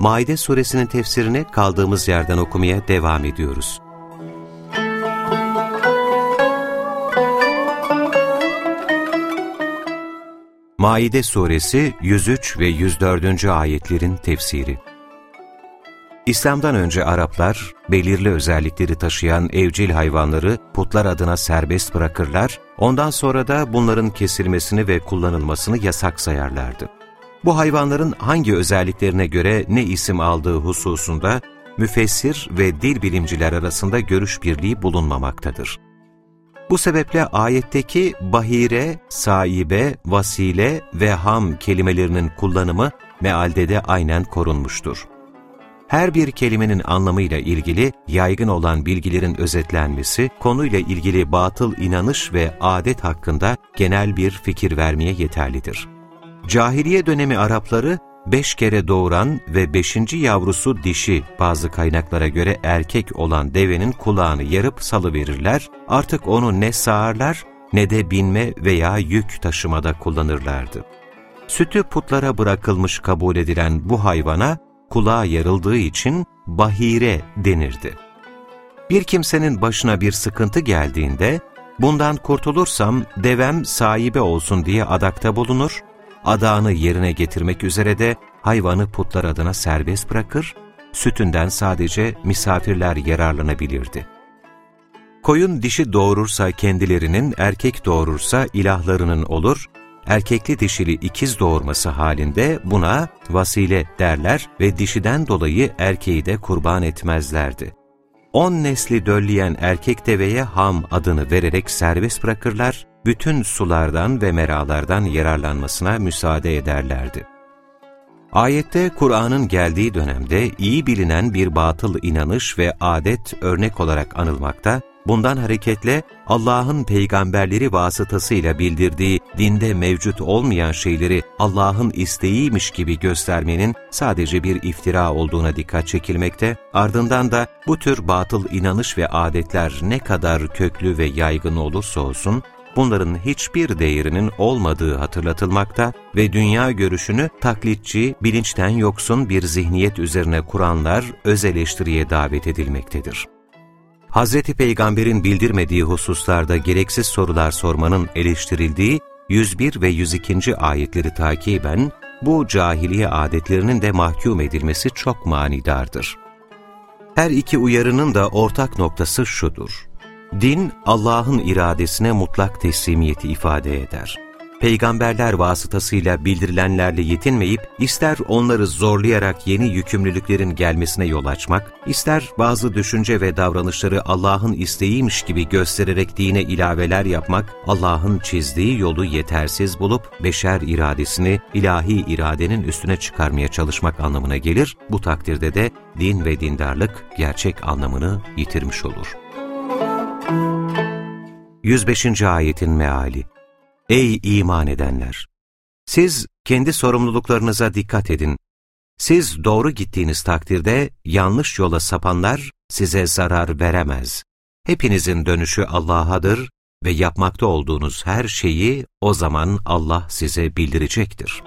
Maide suresinin tefsirini kaldığımız yerden okumaya devam ediyoruz. Maide suresi 103 ve 104. ayetlerin tefsiri İslam'dan önce Araplar, belirli özellikleri taşıyan evcil hayvanları putlar adına serbest bırakırlar, ondan sonra da bunların kesilmesini ve kullanılmasını yasak sayarlardı. Bu hayvanların hangi özelliklerine göre ne isim aldığı hususunda müfessir ve dil bilimciler arasında görüş birliği bulunmamaktadır. Bu sebeple ayetteki bahire, saibe, vasile ve ham kelimelerinin kullanımı mealde de aynen korunmuştur. Her bir kelimenin anlamıyla ilgili yaygın olan bilgilerin özetlenmesi, konuyla ilgili batıl inanış ve adet hakkında genel bir fikir vermeye yeterlidir. Cahiliye dönemi Arapları, beş kere doğuran ve beşinci yavrusu dişi bazı kaynaklara göre erkek olan devenin kulağını yarıp salıverirler, artık onu ne sağarlar ne de binme veya yük taşımada kullanırlardı. Sütü putlara bırakılmış kabul edilen bu hayvana kulağı yarıldığı için bahire denirdi. Bir kimsenin başına bir sıkıntı geldiğinde, bundan kurtulursam devem sahibi olsun diye adakta bulunur, adağını yerine getirmek üzere de hayvanı putlar adına serbest bırakır, sütünden sadece misafirler yararlanabilirdi. Koyun dişi doğurursa kendilerinin, erkek doğurursa ilahlarının olur, erkekli dişili ikiz doğurması halinde buna vasile derler ve dişiden dolayı erkeği de kurban etmezlerdi. On nesli dölleyen erkek deveye ham adını vererek serbest bırakırlar, bütün sulardan ve meralardan yararlanmasına müsaade ederlerdi. Ayette Kur'an'ın geldiği dönemde iyi bilinen bir batıl inanış ve adet örnek olarak anılmakta, bundan hareketle Allah'ın peygamberleri vasıtasıyla bildirdiği dinde mevcut olmayan şeyleri Allah'ın isteğiymiş gibi göstermenin sadece bir iftira olduğuna dikkat çekilmekte, ardından da bu tür batıl inanış ve adetler ne kadar köklü ve yaygın olursa olsun, bunların hiçbir değerinin olmadığı hatırlatılmakta ve dünya görüşünü taklitçi, bilinçten yoksun bir zihniyet üzerine kuranlar öz eleştiriye davet edilmektedir. Hz. Peygamber'in bildirmediği hususlarda gereksiz sorular sormanın eleştirildiği 101 ve 102. ayetleri takiben, bu cahiliye adetlerinin de mahkum edilmesi çok manidardır. Her iki uyarının da ortak noktası şudur. Din, Allah'ın iradesine mutlak teslimiyeti ifade eder peygamberler vasıtasıyla bildirilenlerle yetinmeyip, ister onları zorlayarak yeni yükümlülüklerin gelmesine yol açmak, ister bazı düşünce ve davranışları Allah'ın isteğiymiş gibi göstererek dine ilaveler yapmak, Allah'ın çizdiği yolu yetersiz bulup, beşer iradesini ilahi iradenin üstüne çıkarmaya çalışmak anlamına gelir, bu takdirde de din ve dindarlık gerçek anlamını yitirmiş olur. 105. Ayetin Meali Ey iman edenler! Siz kendi sorumluluklarınıza dikkat edin. Siz doğru gittiğiniz takdirde yanlış yola sapanlar size zarar veremez. Hepinizin dönüşü Allah'adır ve yapmakta olduğunuz her şeyi o zaman Allah size bildirecektir.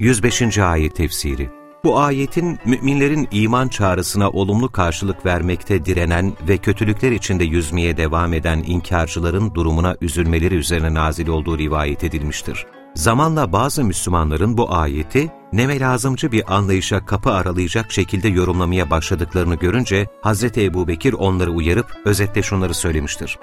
105. Ayet Tefsiri bu ayetin müminlerin iman çağrısına olumlu karşılık vermekte direnen ve kötülükler içinde yüzmeye devam eden inkarcıların durumuna üzülmeleri üzerine nazil olduğu rivayet edilmiştir. Zamanla bazı Müslümanların bu ayeti neme lazımcı bir anlayışa kapı aralayacak şekilde yorumlamaya başladıklarını görünce Hz. Ebu Bekir onları uyarıp özetle şunları söylemiştir.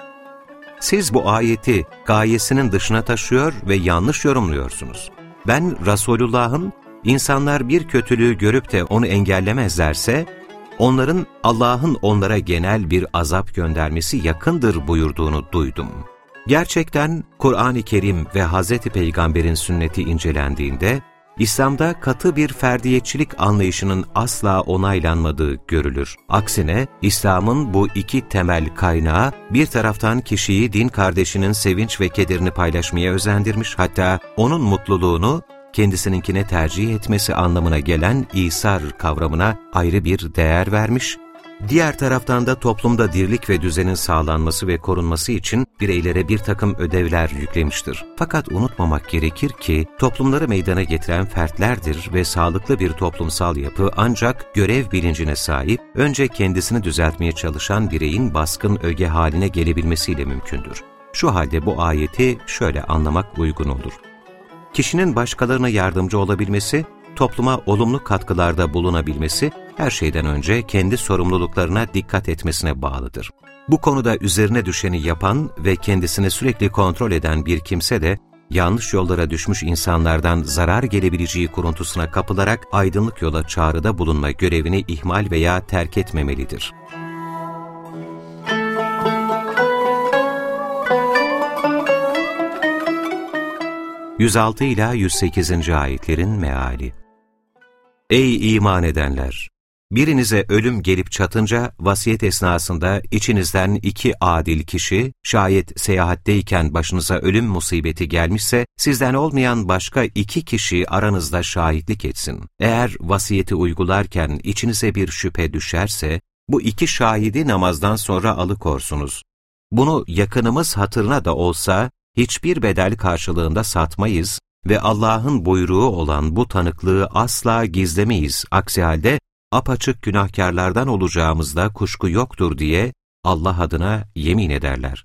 Siz bu ayeti gayesinin dışına taşıyor ve yanlış yorumluyorsunuz. Ben Resulullah'ın İnsanlar bir kötülüğü görüp de onu engellemezlerse, onların Allah'ın onlara genel bir azap göndermesi yakındır buyurduğunu duydum. Gerçekten Kur'an-ı Kerim ve Hz. Peygamber'in sünneti incelendiğinde, İslam'da katı bir ferdiyetçilik anlayışının asla onaylanmadığı görülür. Aksine İslam'ın bu iki temel kaynağı bir taraftan kişiyi din kardeşinin sevinç ve kederini paylaşmaya özendirmiş hatta onun mutluluğunu kendisininkine tercih etmesi anlamına gelen İsar kavramına ayrı bir değer vermiş, diğer taraftan da toplumda dirlik ve düzenin sağlanması ve korunması için bireylere bir takım ödevler yüklemiştir. Fakat unutmamak gerekir ki toplumları meydana getiren fertlerdir ve sağlıklı bir toplumsal yapı ancak görev bilincine sahip, önce kendisini düzeltmeye çalışan bireyin baskın öge haline gelebilmesiyle mümkündür. Şu halde bu ayeti şöyle anlamak uygun olur kişinin başkalarına yardımcı olabilmesi, topluma olumlu katkılarda bulunabilmesi, her şeyden önce kendi sorumluluklarına dikkat etmesine bağlıdır. Bu konuda üzerine düşeni yapan ve kendisini sürekli kontrol eden bir kimse de, yanlış yollara düşmüş insanlardan zarar gelebileceği kuruntusuna kapılarak aydınlık yola çağrıda bulunma görevini ihmal veya terk etmemelidir. 106 ila 108. ayetlerin meali. Ey iman edenler! Birinize ölüm gelip çatınca vasiyet esnasında içinizden iki adil kişi, şayet seyahatteyken başınıza ölüm musibeti gelmişse, sizden olmayan başka iki kişi aranızda şahitlik etsin. Eğer vasiyeti uygularken içinize bir şüphe düşerse, bu iki şahidi namazdan sonra alıkorsunuz. Bunu yakınımız hatırına da olsa, hiçbir bedel karşılığında satmayız ve Allah'ın buyruğu olan bu tanıklığı asla gizlemeyiz. Aksi halde apaçık günahkarlardan olacağımızda kuşku yoktur diye Allah adına yemin ederler.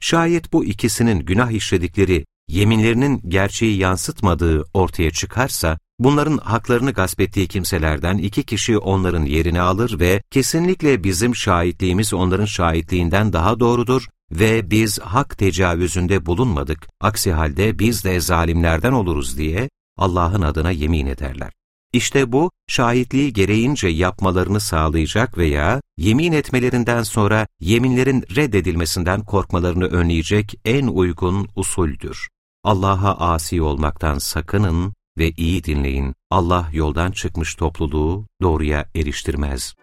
Şayet bu ikisinin günah işledikleri yeminlerinin gerçeği yansıtmadığı ortaya çıkarsa, bunların haklarını gasp ettiği kimselerden iki kişi onların yerini alır ve kesinlikle bizim şahitliğimiz onların şahitliğinden daha doğrudur ve biz hak tecavüzünde bulunmadık, aksi halde biz de zalimlerden oluruz diye Allah'ın adına yemin ederler. İşte bu, şahitliği gereğince yapmalarını sağlayacak veya yemin etmelerinden sonra yeminlerin reddedilmesinden korkmalarını önleyecek en uygun usuldür. Allah'a asi olmaktan sakının ve iyi dinleyin. Allah yoldan çıkmış topluluğu doğruya eriştirmez.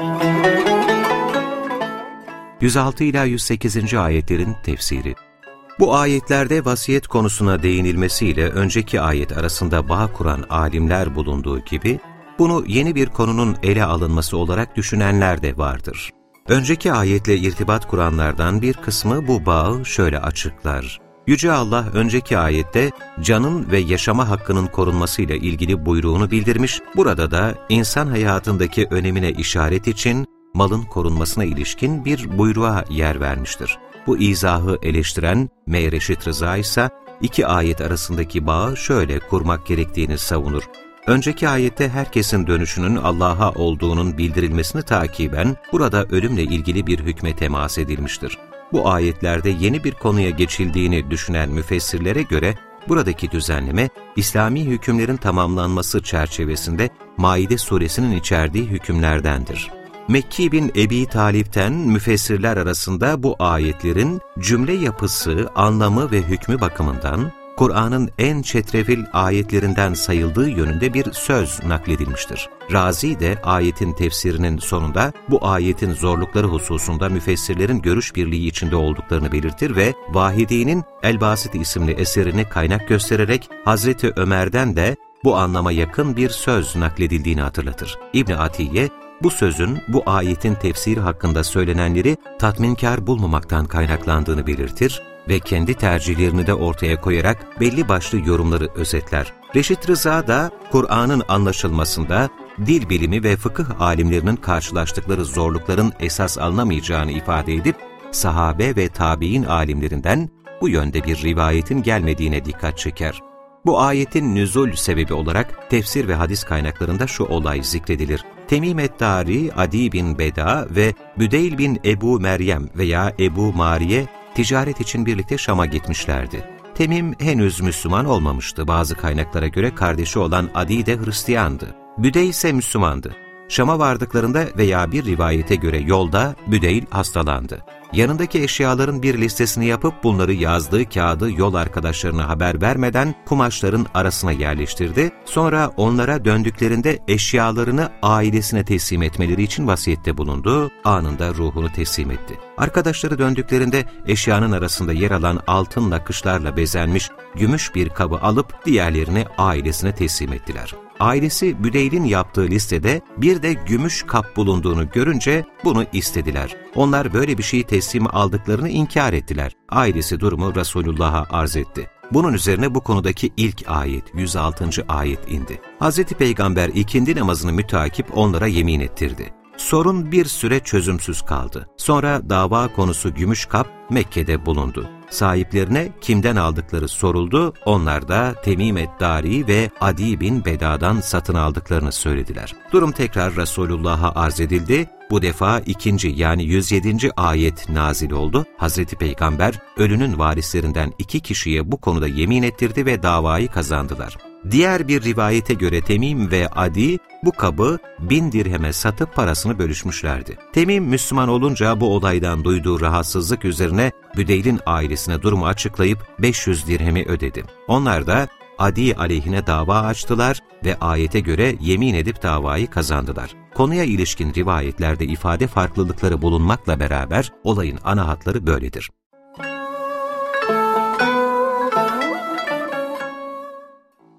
Müzik 106 ila 108. ayetlerin tefsiri. Bu ayetlerde vasiyet konusuna değinilmesiyle önceki ayet arasında bağ kuran alimler bulunduğu gibi, bunu yeni bir konunun ele alınması olarak düşünenler de vardır. Önceki ayetle irtibat kuranlardan bir kısmı bu bağı şöyle açıklar. Yüce Allah önceki ayette canın ve yaşama hakkının korunmasıyla ilgili buyruğunu bildirmiş, burada da insan hayatındaki önemine işaret için malın korunmasına ilişkin bir buyruğa yer vermiştir. Bu izahı eleştiren Meyreşit Rıza ise iki ayet arasındaki bağı şöyle kurmak gerektiğini savunur. Önceki ayette herkesin dönüşünün Allah'a olduğunun bildirilmesini takiben burada ölümle ilgili bir hükme temas edilmiştir. Bu ayetlerde yeni bir konuya geçildiğini düşünen müfessirlere göre buradaki düzenleme İslami hükümlerin tamamlanması çerçevesinde Maide suresinin içerdiği hükümlerdendir. Mekki bin Ebi Talip'ten müfessirler arasında bu ayetlerin cümle yapısı, anlamı ve hükmü bakımından Kur'an'ın en çetrefil ayetlerinden sayıldığı yönünde bir söz nakledilmiştir. Razi de ayetin tefsirinin sonunda bu ayetin zorlukları hususunda müfessirlerin görüş birliği içinde olduklarını belirtir ve Vahidi'nin El-Basit isimli eserini kaynak göstererek Hazreti Ömer'den de bu anlama yakın bir söz nakledildiğini hatırlatır. İbn Atiye, bu sözün bu ayetin tefsiri hakkında söylenenleri tatminkar bulmamaktan kaynaklandığını belirtir ve kendi tercihlerini de ortaya koyarak belli başlı yorumları özetler. Reşit Rıza da Kur'an'ın anlaşılmasında dil bilimi ve fıkıh alimlerinin karşılaştıkları zorlukların esas alınamayacağını ifade edip sahabe ve tabi'in alimlerinden bu yönde bir rivayetin gelmediğine dikkat çeker. Bu ayetin nüzul sebebi olarak tefsir ve hadis kaynaklarında şu olay zikredilir. Temim et-Dari, Adi bin Beda ve Büdeyl bin Ebu Meryem veya Ebu Mariye ticaret için birlikte Şam'a gitmişlerdi. Temim henüz Müslüman olmamıştı. Bazı kaynaklara göre kardeşi olan Adi de Hristiyandı. Büdey ise Müslümandı. Şam'a vardıklarında veya bir rivayete göre yolda Büdeyl hastalandı. Yanındaki eşyaların bir listesini yapıp bunları yazdığı kağıdı yol arkadaşlarına haber vermeden kumaşların arasına yerleştirdi. Sonra onlara döndüklerinde eşyalarını ailesine teslim etmeleri için vasiyette bulundu. Anında ruhunu teslim etti. Arkadaşları döndüklerinde eşyanın arasında yer alan altın nakışlarla bezenmiş gümüş bir kabı alıp diğerlerini ailesine teslim ettiler. Ailesi Büdeyl'in yaptığı listede bir de gümüş kap bulunduğunu görünce bunu istediler. Onlar böyle bir şeyi teslim aldıklarını inkar ettiler. Ailesi durumu Resulullah'a arz etti. Bunun üzerine bu konudaki ilk ayet, 106. ayet indi. Hz. Peygamber ikindi namazını mütakip onlara yemin ettirdi. Sorun bir süre çözümsüz kaldı. Sonra dava konusu gümüş kap Mekke'de bulundu. Sahiplerine kimden aldıkları soruldu, onlar da Temim Eddari ve Adi bin Beda'dan satın aldıklarını söylediler. Durum tekrar Resulullah'a arz edildi, bu defa ikinci yani 107. ayet nazil oldu. Hazreti Peygamber ölünün varislerinden iki kişiye bu konuda yemin ettirdi ve davayı kazandılar. Diğer bir rivayete göre Temim ve Adi bu kabı bin dirheme satıp parasını bölüşmüşlerdi. Temim Müslüman olunca bu olaydan duyduğu rahatsızlık üzerine Büdeyl'in ailesine durumu açıklayıp 500 dirhemi ödedi. Onlar da Adi aleyhine dava açtılar ve ayete göre yemin edip davayı kazandılar. Konuya ilişkin rivayetlerde ifade farklılıkları bulunmakla beraber olayın ana hatları böyledir.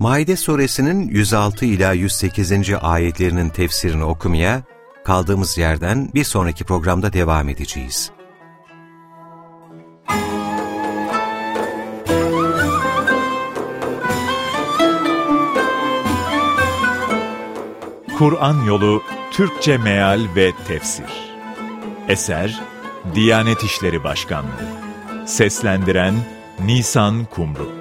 Maide suresinin 106 ila 108. ayetlerinin tefsirini okumaya kaldığımız yerden bir sonraki programda devam edeceğiz. Kur'an Yolu Türkçe Meal ve Tefsir Eser Diyanet İşleri Başkanlığı Seslendiren Nisan Kumru